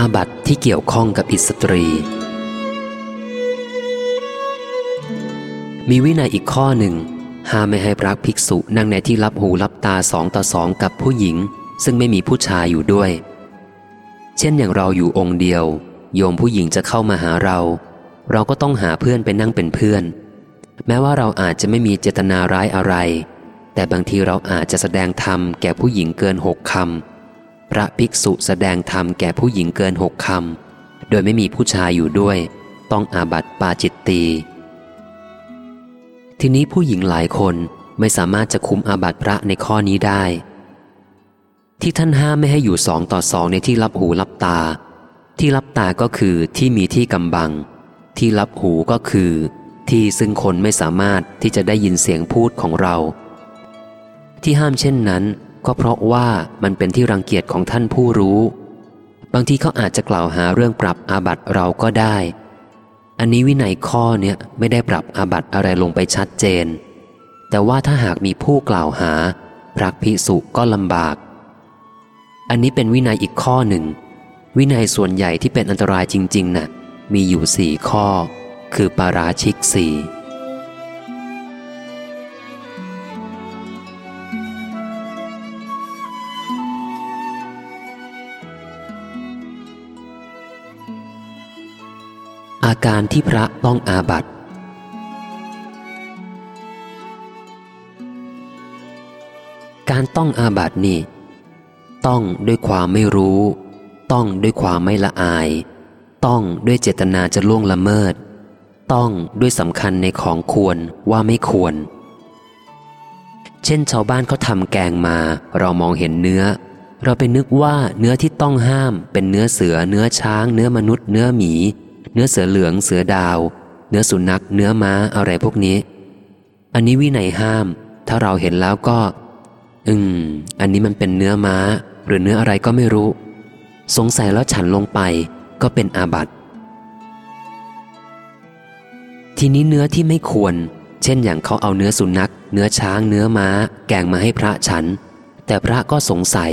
อาบัติที่เกี่ยวข้องกับอิสตรี มีวินัยอีกข้อหนึ่ง ห้ามไม่ให้พระภิกษุนั่งในที่รับหูรับตาสองต่อสองกับผู้หญิง ซึ่งไม่มีผู้ชายอยู่ด้วย เช่นอย่างเราอยู่องค์เดียว โยมผู้หญิงจะเข้ามาหาเรา เราก็ต้องหาเพื่อนไปนั่งเป็นเพื่อน แม้ว่าเราอาจจะไม่มีเจตนาร้ายอะไร แต่บางทีเราอาจจะแสดงธรรมแก่ผู้หญิงเกินหกคำ พระภิกษุแสดงธรรมแก่ผู้หญิงเกินหกคำ โดยไม่มีผู้ชายอยู่ด้วย ต้องอาบัติปาจิตตี ทีนี้ผู้หญิงหลายคนไม่สามารถจะคุมอาบัติพระในข้อนี้ได้ ที่ท่านห้ามไม่ให้อยู่สองต่อสองในที่รับหูรับตา ที่รับตาก็คือที่มีที่กำบัง ที่รับหูก็คือ ที่ซึ่งคนไม่สามารถที่จะได้ยินเสียงพูดของเรา ที่ห้ามเช่นนั้น ก็เพราะว่ามันเป็นที่รังเกียจของท่านผู้รู้ บางทีเขาอาจจะกล่าวหาเรื่องปรับอาบัติเราก็ได้ อันนี้วินัยข้อเนี้ยไม่ได้ปรับอาบัติอะไรลงไปชัดเจน แต่ว่าถ้าหากมีผู้กล่าวหาพระภิกษุก็ลำบาก อันนี้เป็นวินัยอีกข้อหนึ่ง วินัยส่วนใหญ่ที่เป็นอันตรายจริงๆนะ่ะมีอยู่สี่ข้อ คือปาราชิกสี่ อาการที่พระต้องอาบัติ การต้องอาบัตินี่ ต้องด้วยความไม่รู้ ต้องด้วยความไม่ละอาย ต้องด้วยเจตนาจะล่วงละเมิด ต้องด้วยสำคัญในของควรว่าไม่ควร เช่นชาวบ้านเขาทำแกงมา เรามองเห็นเนื้อ เราไปนึกว่าเนื้อที่ต้องห้ามเป็นเนื้อเสือ เนื้อช้าง เนื้อมนุษย์ เนื้อหมี เนื้อเสือเหลืองเสือดาว เนื้อสุนัข เนื้อม้าอะไรพวกนี้ อันนี้วินัยห้าม ถ้าเราเห็นแล้วก็ อืม อันนี้มันเป็นเนื้อม้า หรือเนื้ออะไรก็ไม่รู้ สงสัยแล้วฉันลงไปก็เป็นอาบัติทีนี้เนื้อที่ไม่ควร เช่นอย่างเขาเอาเนื้อสุนัข เนื้อช้าง เนื้อม้า แกงมาให้พระฉัน แต่พระก็สงสัย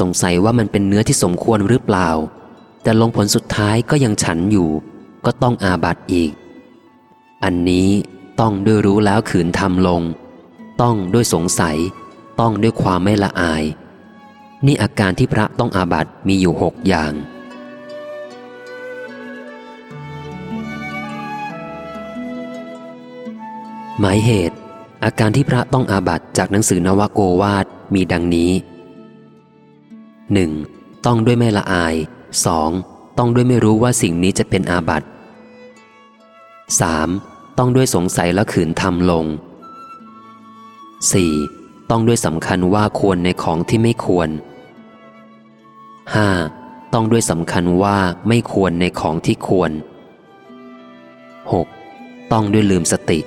สงสัยว่ามันเป็นเนื้อที่สมควรหรือเปล่า แต่ลงผลสุดท้ายก็ยังฉันอยู่ ก็ต้องอาบัตอีก อันนี้ต้องด้วยรู้แล้วขืนทำลง ต้องด้วยสงสัย ต้องด้วยความไม่ละอาย นี่อาการที่พระต้องอาบัตมีอยู่หกอย่างหมายเหตุ อาการที่พระต้องอาบัตจากหนังสือนวโกวาทมีดังนี้ 1. ต้องด้วยไม่ละอาย 2. ต้องด้วยไม่รู้ว่าสิ่งนี้จะเป็นอาบัติ 3. ต้องด้วยสงสัยและขืนทำลง 4. ต้องด้วยสำคัญว่าควรในของที่ไม่ควร 5. ต้องด้วยสำคัญว่าไม่ควรในของที่ควร 6. ต้องด้วยลืมสติ